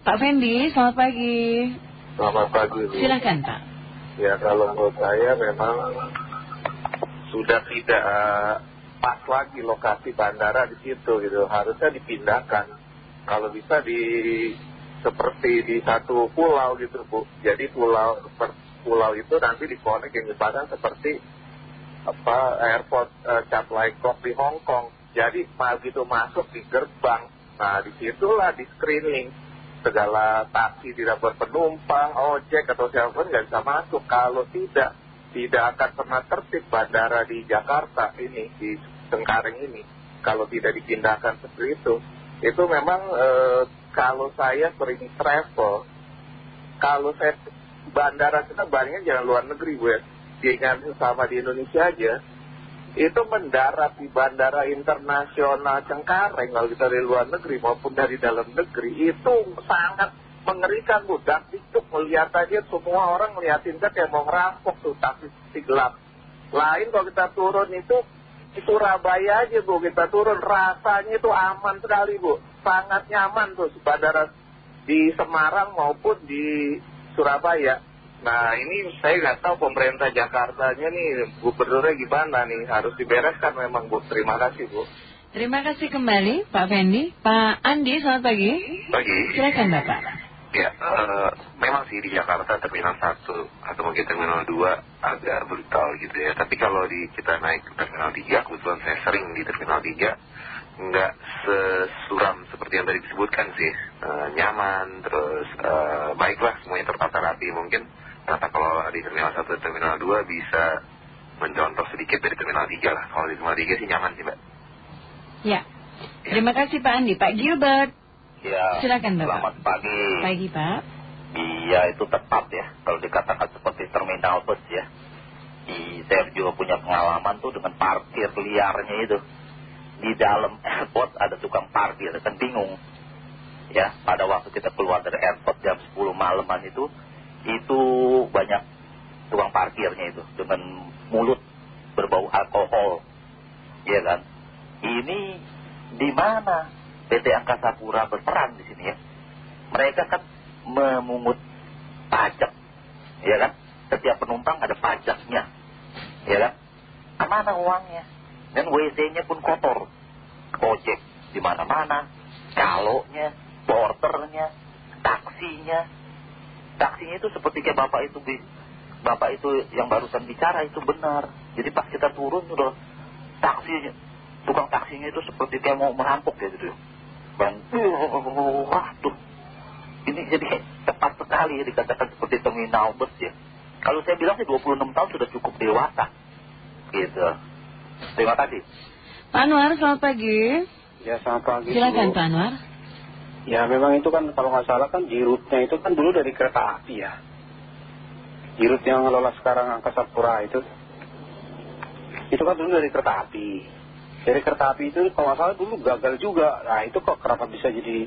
Pak Fendi, selamat pagi. Selamat pagi Bu. Silakan Pak. Ya kalau menurut saya memang sudah tidak pas lagi lokasi bandara di situ gitu. Harusnya dipindahkan. Kalau bisa di seperti di satu pulau gitu Bu. Jadi pulau pulau itu nanti dikonek yang misalkan seperti apa airport uh, Chat Kok di Hong Kong. Jadi begitu masuk di gerbang, nah di situlah di screening segala taksi tidak berpenumpang, ojek atau siapa pun nggak bisa masuk. Kalau tidak, tidak akan pernah tertib bandara di Jakarta ini, di Tengkareng ini. Kalau tidak dipindahkan seperti itu. Itu memang eh, kalau saya sering travel, kalau saya bandara kita bandingnya jangan luar negeri gue. Dengan sama di Indonesia aja, itu mendarat di bandara internasional Cengkareng kalau kita dari luar negeri maupun dari dalam negeri itu sangat mengerikan Bu dan itu melihat aja semua orang ngeliatin kan kayak mau ngerampok tuh tapi gelap. Lain kalau kita turun itu di Surabaya aja Bu kita turun rasanya itu aman sekali Bu. Sangat nyaman tuh bandara di Semarang maupun di Surabaya Nah ini saya nggak tahu pemerintah Jakartanya nih gubernurnya gimana nih harus dibereskan memang Bu. Terima kasih Bu. Terima kasih kembali Pak Fendi. Pak Andi selamat pagi. Pagi. Silakan Bapak. Ya, uh, memang sih di Jakarta terminal 1 atau mungkin terminal 2 agak brutal gitu ya. Tapi kalau di kita naik ke terminal 3, kebetulan saya sering di terminal 3, nggak sesuram seperti yang tadi disebutkan sih. Uh, nyaman, terus uh, baiklah semuanya tertata rapi mungkin Kata kalau di Terminal 1 dan Terminal 2 bisa mencontoh sedikit dari Terminal 3 lah. Kalau di Terminal 3 sih nyaman sih Mbak. Ya. Terima kasih Pak Andi. Pak Gilbert. Ya. Silakan Bapak. Selamat pagi. Pagi Pak. Iya itu tepat ya. Kalau dikatakan seperti terminal bus ya. Di, saya juga punya pengalaman tuh dengan parkir liarnya itu. Di dalam airport ada tukang parkir. Kan bingung. Ya, pada waktu kita keluar dari airport jam 10 malaman itu itu banyak tukang parkirnya itu dengan mulut berbau alkohol. Ya kan? Ini di mana PT Angkasa Pura berperan di sini ya? Mereka kan memungut pajak ya kan? Setiap penumpang ada pajaknya ya kan? Mana uangnya? Dan WC-nya pun kotor. Ojek di mana-mana kaloknya porternya taksinya taksinya itu seperti kayak bapak itu bapak itu yang barusan bicara itu benar. Jadi pas kita turun udah taksinya tukang taksinya itu seperti kayak mau merampok ya gitu. Bang wah tuh ini jadi tepat sekali ya dikatakan seperti terminal bus ya. Kalau saya bilang sih 26 tahun sudah cukup dewasa. Gitu. Terima kasih. Pak Anwar selamat pagi. Ya selamat pagi silakan Pak Anwar Ya memang itu kan kalau nggak salah kan jirutnya itu kan dulu dari kereta api ya. Jirut yang ngelola sekarang Angkasa Pura itu. Itu kan dulu dari kereta api. Dari kereta api itu kalau nggak salah dulu gagal juga. Nah itu kok kenapa bisa jadi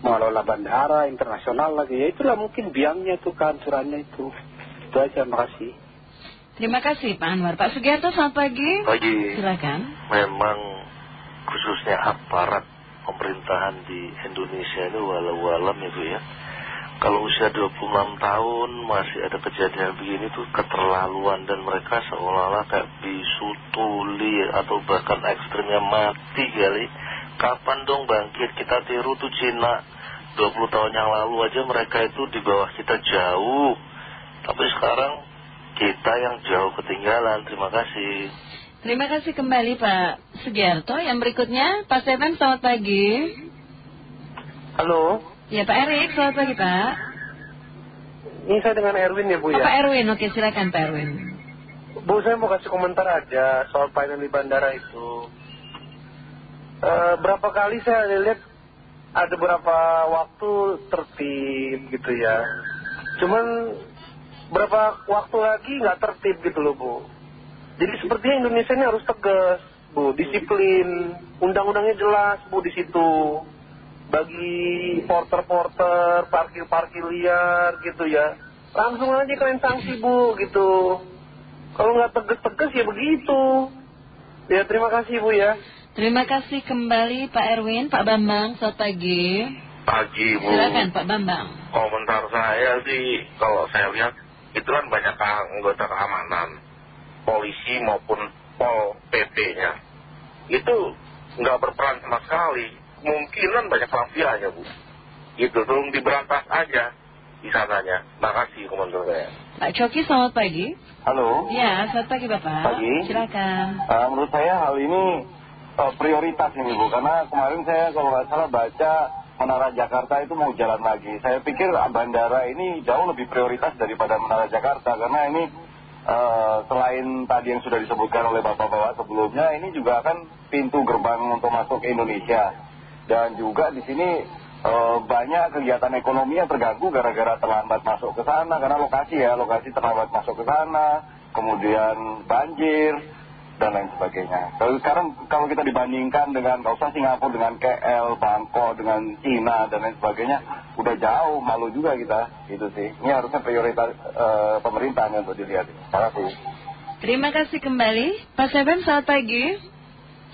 mengelola bandara internasional lagi. Ya itulah mungkin biangnya itu kehancurannya itu. Itu aja, makasih. Terima kasih Pak Anwar. Pak Sugiarto selamat pagi. Pagi. Silakan. Memang khususnya aparat pemerintahan di Indonesia ini walau-walam Bu ya. Kalau usia 26 tahun masih ada kejadian begini tuh keterlaluan dan mereka seolah-olah kayak bisu tuli atau bahkan ekstrimnya mati kali. Kapan dong bangkit? Kita tiru tuh Cina. 20 tahun yang lalu aja mereka itu di bawah kita jauh. Tapi sekarang kita yang jauh ketinggalan. Terima kasih Terima kasih kembali Pak Sugiarto. Yang berikutnya Pak Seven selamat pagi. Halo. Ya Pak Erik selamat pagi Pak. Ini saya dengan Erwin ya Bu oh, ya. Pak Erwin, oke silakan Pak Erwin. Bu saya mau kasih komentar aja soal pelayanan di bandara itu. Uh, berapa kali saya lihat ada beberapa waktu tertib gitu ya. Cuman berapa waktu lagi nggak tertib gitu loh Bu. Jadi sepertinya Indonesia ini harus tegas, Bu, disiplin, undang-undangnya jelas, Bu, di situ. Bagi porter-porter, parkir-parkir liar gitu ya. Langsung aja kalian sanksi, Bu, gitu. Kalau nggak tegas-tegas ya begitu. Ya, terima kasih, Bu ya. Terima kasih kembali Pak Erwin, Pak Bambang, selamat pagi. Pagi Bu. Silakan Pak Bambang. Komentar saya sih kalau saya lihat itu kan banyak anggota keamanan, polisi maupun pol PP-nya. Itu nggak berperan sama sekali. Mungkinan banyak mafianya Bu. Itu tolong diberantas aja di sananya. Makasih komentar saya. Pak Coki selamat pagi. Halo. Ya, selamat pagi Bapak. Pagi. Silakan. Uh, menurut saya hal ini uh, prioritas ini Bu, karena kemarin saya kalau nggak salah baca Menara Jakarta itu mau jalan lagi. Saya pikir bandara ini jauh lebih prioritas daripada Menara Jakarta, karena ini selain tadi yang sudah disebutkan oleh Bapak-Bapak sebelumnya, ini juga kan pintu gerbang untuk masuk ke Indonesia. Dan juga di sini uh, banyak kegiatan ekonomi yang terganggu gara-gara terlambat masuk ke sana, karena lokasi ya, lokasi terlambat masuk ke sana, kemudian banjir, dan lain sebagainya. Kalau sekarang kalau kita dibandingkan dengan nggak usah Singapura dengan KL, Bangkok, dengan Cina dan lain sebagainya, udah jauh malu juga kita gitu sih. Ini harusnya prioritas uh, pemerintahnya untuk dilihat. Terima kasih. Terima kasih kembali. Pak Seben selamat pagi.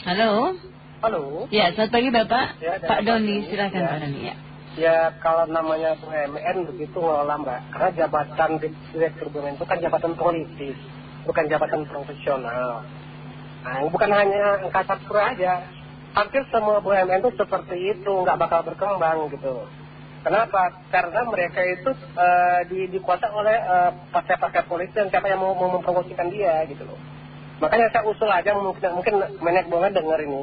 Halo. Halo. Ya, selamat pagi Bapak. Ya, Pak Doni, silakan Ya. Pak Doni. Ya. Ya kalau namanya BUMN begitu ngelola mbak Karena jabatan di- direktur BUMN itu kan jabatan politis Bukan jabatan profesional Nah bukan hanya angkasa pura aja Hampir semua BUMN itu seperti itu nggak bakal berkembang gitu Kenapa? Karena mereka itu eh, di, dikuasai oleh eh, partai-partai politik dan siapa yang mau, mau mempromosikan dia gitu loh Makanya saya usul aja mungkin, mungkin banyak banget denger ini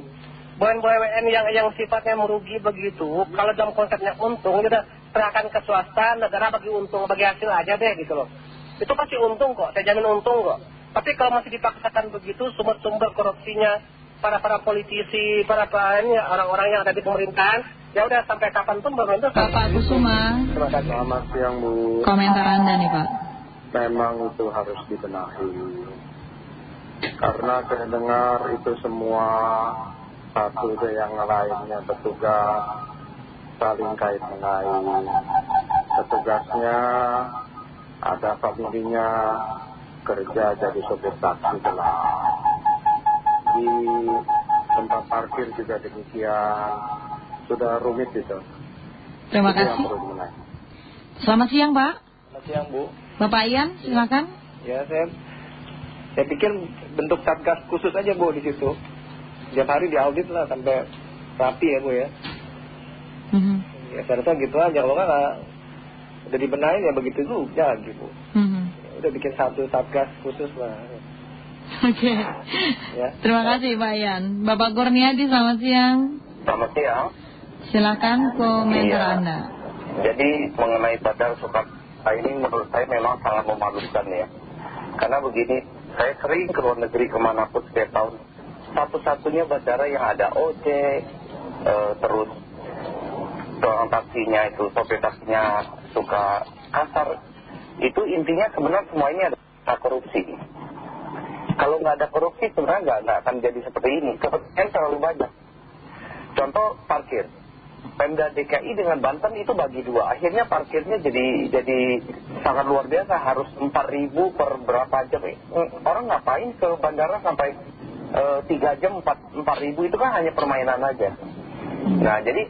BUMN yang, yang sifatnya merugi begitu, kalau dalam konsepnya untung, udah serahkan ke swasta, negara bagi untung, bagi hasil aja deh gitu loh. Itu pasti untung kok, saya jamin untung kok. Tapi kalau masih dipaksakan begitu, sumber-sumber korupsinya, para-para politisi, para-para ini orang-orang yang ada di pemerintahan, ya udah sampai kapan pun pemerintah... Bapak Kusuma, Terima kasih. Selamat siang Bu. komentar Anda nih Pak. Memang itu harus dibenahi. Karena saya dengar itu semua satu ke yang lainnya petugas saling kait mengait. Petugasnya ada familinya kerja jadi sopir taksi gelap. Di tempat parkir juga demikian. Sudah rumit itu. Terima Itu yang kasih. Selamat siang Pak. Selamat siang Bu. Bapak Ian, silakan. Ya saya saya pikir bentuk satgas khusus aja Bu di situ. Setiap hari diaudit lah sampai rapi ya Bu ya. Mhm. Ya saya rasa gitu aja kalau nggak udah dibenahin ya begitu juga gitu. Ya, udah bikin satu satgas khusus lah. Oke. Ya. Terima kasih Pak Ian. Bapak Kurniadi, selamat siang. Selamat siang. Silakan komentar Iya. Anda. Jadi mengenai Bandara Soekarno ini menurut saya memang sangat memalukan ya. Karena begini, saya sering ke luar negeri ke mana pun setiap tahun. Satu-satunya bandara yang ada ojek, eh, terus seorang taksinya itu, sopir taksinya suka kasar. Itu intinya sebenarnya semua ini ada korupsi. Kalau nggak ada korupsi sebenarnya nggak, akan jadi seperti ini. Kepentingan terlalu banyak. Contoh parkir. Pemda DKI dengan Banten itu bagi dua. Akhirnya parkirnya jadi jadi sangat luar biasa. Harus 4 ribu per berapa jam. Eh, Orang ngapain ke bandara sampai eh, 3 jam 4, 4 ribu itu kan hanya permainan aja. Nah jadi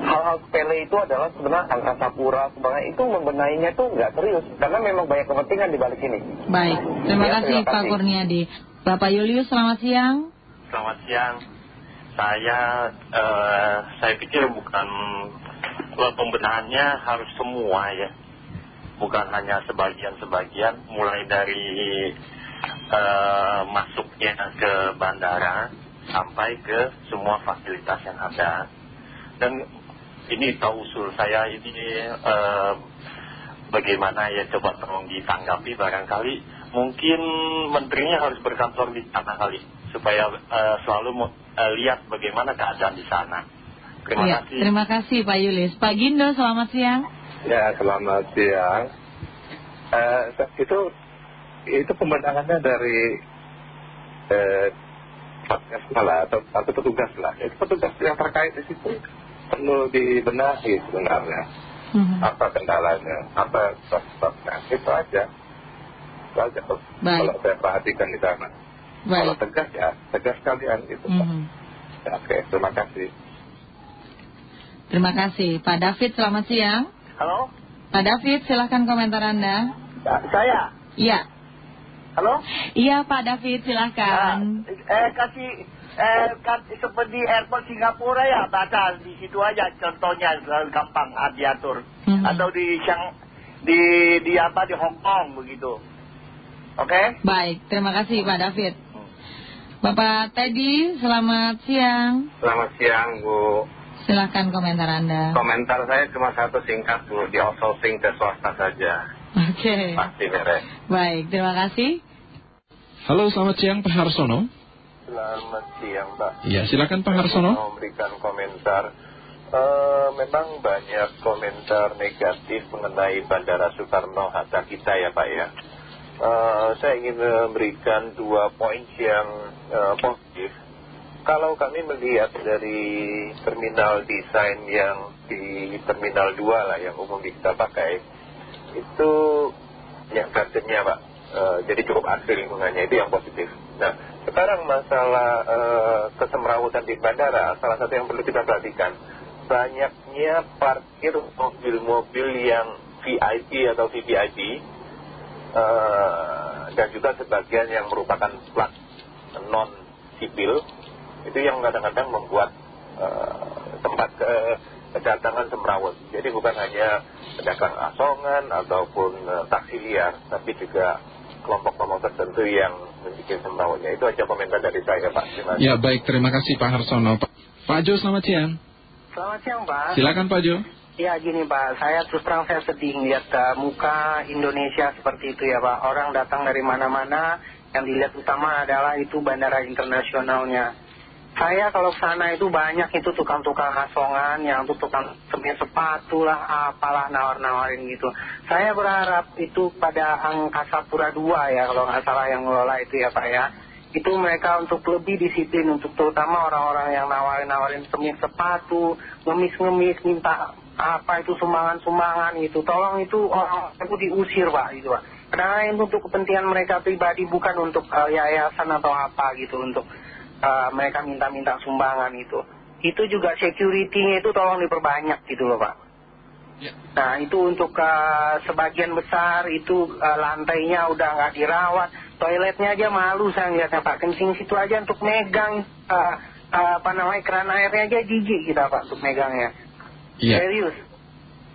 hal-hal sepele itu adalah sebenarnya angkasa pura sebenarnya itu membenahinya tuh nggak serius. Karena memang banyak kepentingan di balik ini. Baik, terima Ya, kasih terima Pak kasih. Kurniadi. Bapak Julius, selamat siang. Selamat siang. Saya eh, saya pikir bukan pembenahannya harus semua ya. Bukan hanya sebagian-sebagian mulai dari eh, masuknya ke bandara sampai ke semua fasilitas yang ada. Dan ini tahu usul saya ini eh, bagaimana ya coba tolong ditanggapi barangkali mungkin menterinya harus berkantor di sana kali supaya eh, selalu eh, lihat bagaimana keadaan di sana. Terima Ya, kasih. terima kasih Pak Julius. Pak Gindo, selamat siang. Ya, selamat siang. Eh, itu itu pembendahannya dari eh, satgas lah atau, atau petugas lah. Itu petugas yang terkait di situ perlu dibenahi sebenarnya. Mhm. Apa kendalanya? Apa sebabnya? Itu aja. Itu aja. Baik. Kalau saya perhatikan di sana. Kalau Baik. tegas ya, tegas kalian gitu. Mhm. Ya, Oke, terima kasih. Terima kasih. Pak David, selamat siang. Halo? Pak David, silahkan komentar Anda. Saya? Iya. Halo? Iya Pak David, silahkan. Eh, kasih, eh, kan, seperti airport Singapura ya, baca di situ aja contohnya gampang ah, diatur. Mhm. Atau di Syang, di, di apa, di Hong Kong begitu. Oke? Baik, terima kasih Pak David. Bapak Teddy, selamat siang. Selamat siang Bu. Silahkan komentar Anda. Komentar saya cuma satu singkat Bu, di outsourcing ke swasta saja. Oke. Pasti beres. Baik, terima kasih. Halo, selamat siang Pak Harsono. Selamat siang Pak. Ya, silakan Pak Harsono. Mau memberikan komentar. Eh, memang banyak komentar negatif mengenai Bandara Soekarno-Hatta kita ya Pak ya. Eh, saya ingin memberikan dua poin yang eh, positif. Kalau kami melihat dari terminal desain yang di Terminal 2 lah yang umum kita pakai, itu yang gardennya Pak. Eh, jadi cukup asli lingkungannya, itu yang positif. Nah, sekarang masalah eh, kesemrawutan di bandara, salah satu yang perlu kita perhatikan, banyaknya parkir mobil-mobil yang VIP atau VVIP, eh, dan juga sebagian yang merupakan plat non-sipil, itu yang kadang-kadang membuat tempat ke- kedatangan semrawut. Jadi bukan hanya pedagang asongan ataupun taksi liar, tapi juga kelompok-kelompok tertentu yang membuat semrawutnya. Itu aja komentar dari saya Pak. Terima kasih. Ya, baik, terima kasih Pak Harsono. Pak, Pak Jo, selamat siang. Selamat siang Pak. Silakan Pak Jo. Ya gini Pak, saya terus terang saya sedih ngeliat uh, muka Indonesia seperti itu ya Pak. Orang datang dari mana-mana, yang dilihat utama adalah itu bandara internasionalnya. Saya kalau sana itu banyak itu tukang-tukang asongan, yang itu tukang semir sepatu lah, apalah nawar-nawarin gitu. Saya berharap itu pada Angkasa Pura II ya, kalau nggak salah yang ngelola itu ya Pak ya. Itu mereka untuk lebih disiplin, untuk terutama orang-orang yang nawarin-nawarin semir sepatu, ngemis-ngemis, minta apa itu sumbangan-sumbangan itu. Tolong itu orang itu diusir Pak gitu Pak. Karena itu untuk kepentingan mereka pribadi bukan untuk uh, yayasan atau apa gitu untuk uh, mereka minta-minta sumbangan itu. Itu juga security-nya itu tolong diperbanyak gitu loh Pak. Nah itu untuk uh, sebagian besar itu uh, lantainya udah nggak dirawat. Toiletnya aja malu saya lihatnya Pak. Kencing situ aja untuk megang uh, uh, apa namanya keran airnya aja jijik kita Pak untuk megangnya. Iya. Serius.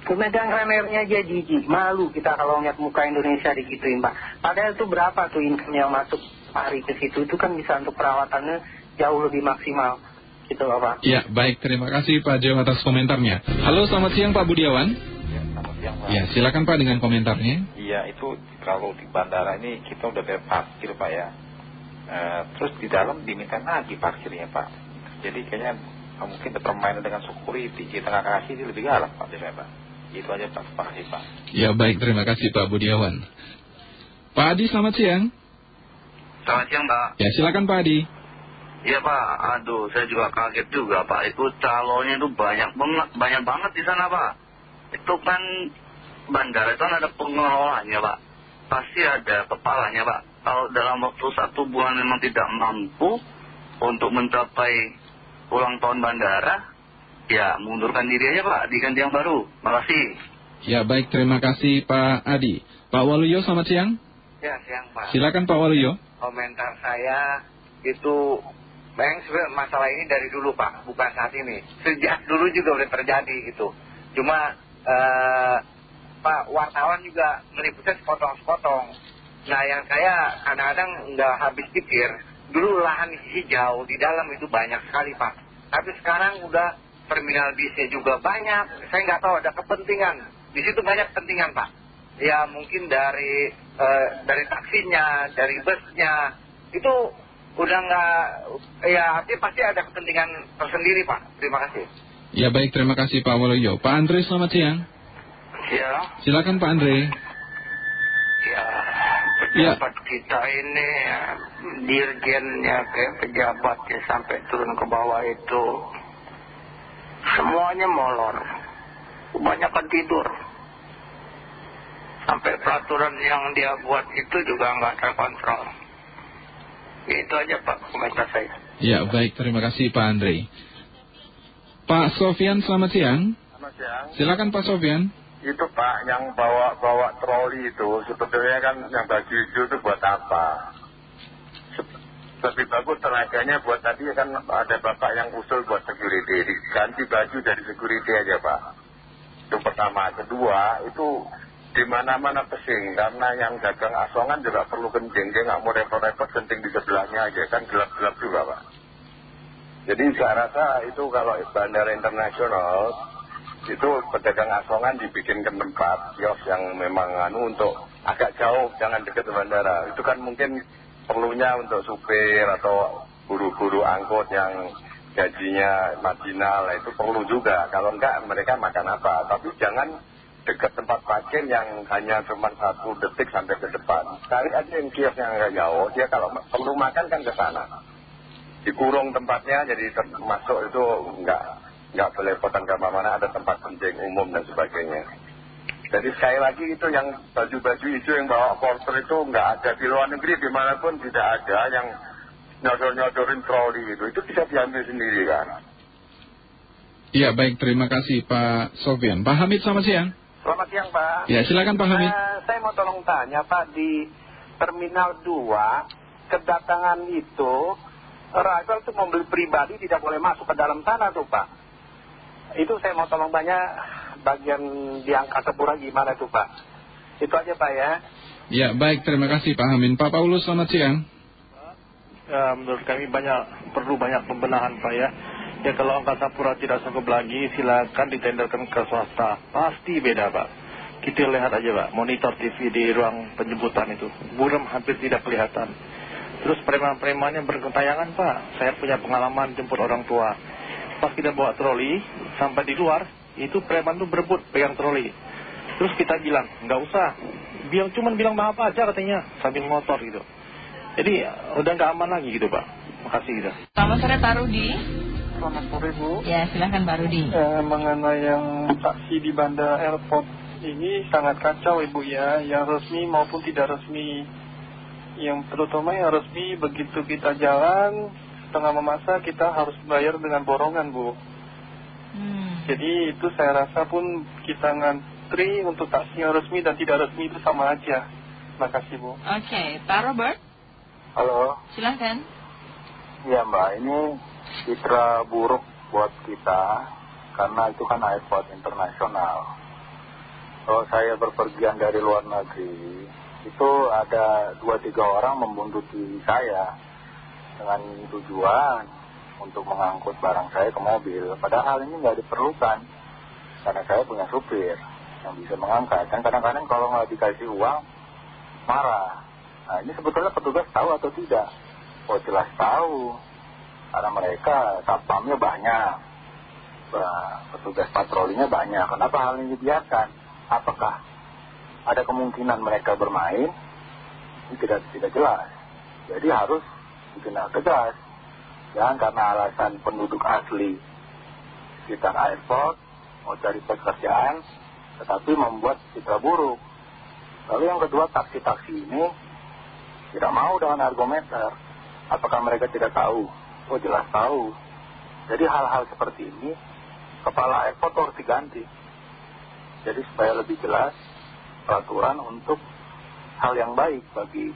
Megang keran airnya aja jijik. Malu kita kalau ngeliat muka Indonesia digituin Pak. Padahal itu berapa tuh income yang masuk hari ke situ. Itu kan bisa untuk perawatannya jauh lebih maksimal. Gitu loh Pak. Ya, baik, terima kasih Pak Jo atas komentarnya. Halo, selamat siang Pak Budiawan. Selamat siang Pak. Ya, silakan Pak dengan komentarnya. Iya itu kalau di bandara ini kita udah bayar parkir Pak ya. Eh, terus di dalam diminta lagi parkirnya Pak. Jadi kayaknya eh, mungkin ada permainan dengan security. Kita nggak kasih ini lebih galak Pak biasanya Pak. Itu aja Pak. Terima kasih Pak. Ya, baik, terima kasih Pak Budiawan. Pak Adi, selamat siang. Selamat siang Pak. Ya, silakan Pak Adi. Iya Pak, aduh saya juga kaget juga Pak. Itu calonnya itu banyak banget, banyak banget di sana Pak. Itu kan bandara itu kan ada pengelolanya Pak. Pasti ada kepalanya Pak. Kalau dalam waktu satu bulan memang tidak mampu untuk mencapai ulang tahun bandara, ya mundurkan diri aja Pak, diganti yang baru. Makasih. Ya, baik, terima kasih Pak Adi. Pak Waluyo, selamat siang. Ya, siang Pak. Silakan Pak Waluyo. Komentar saya itu memang sebenarnya masalah ini dari dulu Pak, bukan saat ini. Sejak dulu juga udah terjadi itu. Cuma eh, Pak wartawan juga meliputnya sepotong-sepotong. Nah yang saya kadang-kadang nggak habis pikir, dulu lahan jauh, di dalam itu banyak sekali Pak. Tapi sekarang udah terminal bisnya juga banyak, saya nggak tahu ada kepentingan. Di situ banyak kepentingan Pak. Ya mungkin dari eh, dari taksinya, dari busnya, itu udah nggak, ya artinya pasti ada kepentingan tersendiri Pak. Terima kasih. Ya, baik, terima kasih Pak Waluyo. Pak Andre, selamat siang. Ya, Silakan Pak Andre. ya Ya. pejabat kita ini ya, dirjennya kayak pejabatnya sampai turun ke bawah itu semuanya molor kebanyakan tidur sampai peraturan yang dia buat itu juga nggak terkontrol itu aja pak komentar saya Ya, baik, terima kasih Pak Andre. Pak Sofian, selamat siang. Selamat siang. Silakan Pak Sofian. Itu Pak, yang bawa-bawa troli itu, sebetulnya kan yang baju hijau itu buat apa? Lebih bagus tenaganya buat tadi kan ada bapak yang usul buat security, diganti baju dari security aja Pak. Itu pertama. Kedua, itu di mana-mana pesing, karena yang dagang asongan juga perlu kencing, dia nggak mau repot-repot kencing di sebelahnya aja, kan gelap-gelap juga Pak. Jadi saya rasa itu kalau bandara internasional itu pedagang asongan dibikin ke tempat kios yang memang anu untuk agak jauh jangan dekat bandara. Itu kan mungkin perlunya untuk supir atau guru-guru angkut yang gajinya marginal. Itu perlu juga. Kalau enggak mereka makan apa. Tapi jangan dekat tempat parkir yang hanya cuma satu detik sampai ke depan cari aja yang kios yang agak jauh dia kalau perlu makan kan ke sana dikurung tempatnya jadi masuk itu enggak nggak belepotan ke mana-mana ada tempat kencing umum dan sebagainya jadi sekali lagi itu yang baju-baju itu yang bawa porter itu nggak ada di luar negeri di mana pun tidak ada yang nyodor-nyodorin troli itu itu bisa diambil sendiri kan Iya, baik. Terima kasih Pak Sofian. Pak Hamid, selamat siang. Selamat siang Pak. Ya, silakan Pak Hamid. Eh, saya mau tolong tanya Pak di Terminal 2 kedatangan itu arrival itu mobil pribadi tidak boleh masuk ke dalam sana tuh Pak. Itu saya mau tolong tanya bagian di angka Pura gimana tuh Pak. Itu aja Pak ya. Ya, baik. Terima kasih Pak Hamid. Pak Paulus, selamat siang. Ya, menurut kami banyak perlu banyak pembenahan Pak ya. Ya kalau angkasa pura tidak sanggup lagi silakan ditenderkan ke swasta. Pasti beda Pak. Kita lihat aja Pak, monitor TV di ruang penjemputan itu. Buram hampir tidak kelihatan. Terus preman-preman yang berkentayangan Pak. Saya punya pengalaman jemput orang tua. Pas kita bawa troli, sampai di luar, itu preman tuh berebut pegang troli. Terus kita bilang, nggak usah. Bilang cuman bilang maaf aja katanya, sambil motor gitu. Jadi udah nggak aman lagi gitu Pak. Makasih gitu. Selamat sore Pak Rudi. Selamat sore Bu. Ya, silahkan Pak Rudi. Eh, mengenai yang taksi di bandara airport ini sangat kacau Ibu ya, yang resmi maupun tidak resmi. Yang terutama yang resmi begitu kita jalan setengah memasak kita harus bayar dengan borongan Bu. Jadi itu saya rasa pun kita ngantri untuk taksi yang resmi dan tidak resmi itu sama aja. Terima kasih Bu. Oke, Pak Robert, Halo, silahkan. ya Mbak, ini citra buruk buat kita karena itu kan airport internasional. Kalau saya berpergian dari luar negeri, itu ada dua tiga orang membuntuti saya dengan tujuan untuk mengangkut barang saya ke mobil. Padahal ini nggak diperlukan karena saya punya supir yang bisa mengangkat. Dan kadang-kadang kalau nggak dikasih uang, marah. Nah ini sebetulnya petugas tahu atau tidak? Oh jelas tahu. Karena mereka satpamnya banyak. Petugas patrolinya banyak. Kenapa hal ini dibiarkan? Apakah ada kemungkinan mereka bermain? Ini tidak, tidak jelas. Jadi harus ditindak tegas. Jangan karena alasan penduduk asli sekitar airport mau cari pekerjaan, tetapi membuat citra buruk. Lalu yang kedua taksi-taksi ini tidak mau dengan argometer. Apakah mereka tidak tahu? Oh jelas tahu. Jadi hal-hal seperti ini kepala airport harus diganti. Jadi supaya lebih jelas peraturan untuk hal yang baik bagi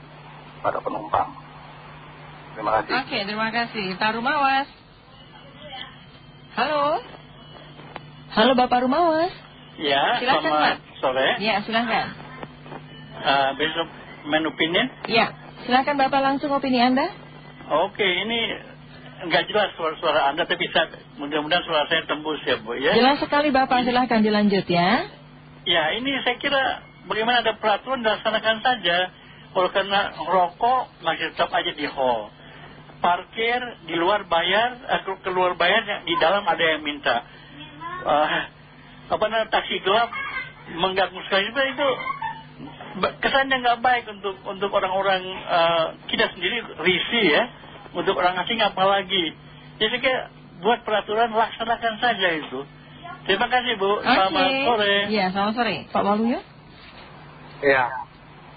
para penumpang. Terima kasih. Oke, terima kasih. Pak Rumawas. Halo. Halo Bapak Rumawas. Ya, Silakan, selamat sore. Ya, silahkan. Eh, besok main opinion. Ya, silahkan Bapak langsung opini Anda. Oke, ini nggak jelas suara-suara Anda, tapi saya, mudah-mudahan suara saya tembus ya, Bu. Ya, Jelas sekali Bapak, silahkan dilanjut ya. ya ini saya kira bagaimana ada peraturan dilaksanakan saja. Kalau kena rokok, masih tetap aja di hall. Parkir, di luar bayar, eh, ke- keluar bayar, di dalam ada yang minta. Eh, apa namanya, taksi gelap mengganggu sekali itu, itu kesannya nggak baik untuk untuk orang-orang eh, kita sendiri risih ya untuk orang asing apalagi jadi kayak buat peraturan laksanakan saja itu terima kasih Bu selamat Oke. sore Iya, selamat sore. Pak Waluyo. Ya,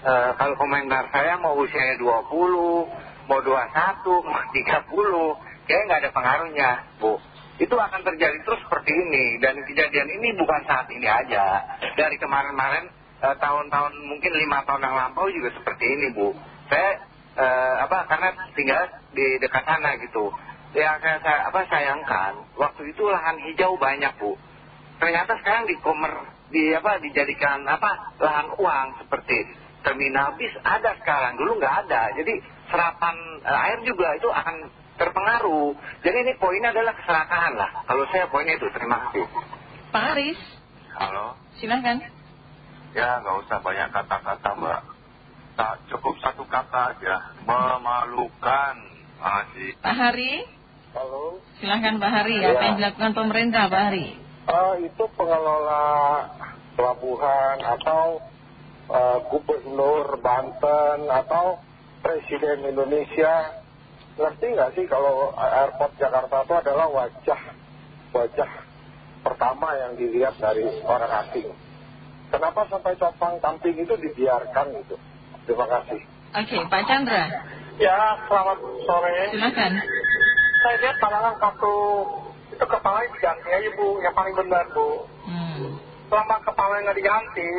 eh, kalau komentar saya mau usianya 20, mau 21, mau 30, kayaknya nggak ada pengaruhnya, Bu. itu akan terjadi terus seperti ini dan kejadian ini bukan saat ini aja dari kemarin-kemarin eh, tahun-tahun mungkin lima tahun yang lampau juga seperti ini bu saya apa karena tinggal di dekat sana gitu. Yang saya, saya apa sayangkan waktu itu lahan hijau banyak bu. Ternyata sekarang di komer di apa dijadikan apa lahan uang seperti terminal bis ada sekarang. Dulu nggak ada. Jadi serapan eh, air juga itu akan terpengaruh. Jadi ini poinnya adalah kesalahan lah. Kalau saya poinnya itu terima kasih. Pak Haris, Halo, silahkan. ya nggak usah banyak kata-kata mbak. Tak cukup satu kata aja, memalukan. Masih. Pak Hari, Halo. silahkan Pak Hari. Ya. Apa yang dilakukan pemerintah Pak Hari? Eh, itu pengelola pelabuhan atau eh, gubernur Banten atau presiden Indonesia ngerti nggak sih kalau airport Jakarta itu adalah wajah wajah pertama yang dilihat dari orang asing. Kenapa sampai copang camping itu dibiarkan gitu? Terima kasih. Oke, Pak Chandra, Ya, selamat sore. silahkan. Saya lihat pandangan satu itu kepalanya diganti aja bu, yang paling benar bu. Hmm. Selama kepalanya nggak diganti,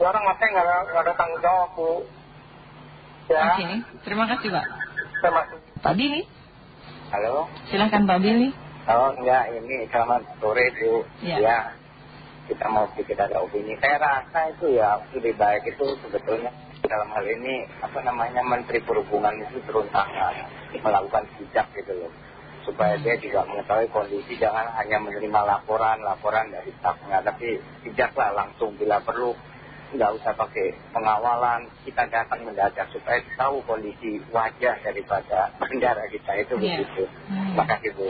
orang masnya nggak ada, nggak ada tanggung jawab bu. Ya, Oke, terima kasih Pak. terima kasih. Pak Billy, Halo? silahkan Pak Billy. Oh enggak, ini selamat sore Bu. Ya. Ya. Kita mau sedikit ada opini. Saya rasa itu ya lebih baik itu sebetulnya dalam hal ini apa namanya Menteri Perhubungan itu turun tangan melakukan bijak gitu loh. Supaya dia juga mengetahui kondisi jangan hanya menerima laporan-laporan dari stafnya tapi bijaklah langsung bila perlu nggak usah pakai pengawalan kita datang mendadak supaya tahu kondisi wajah daripada bandara kita itu Iya. begitu. Terima kasih Bu.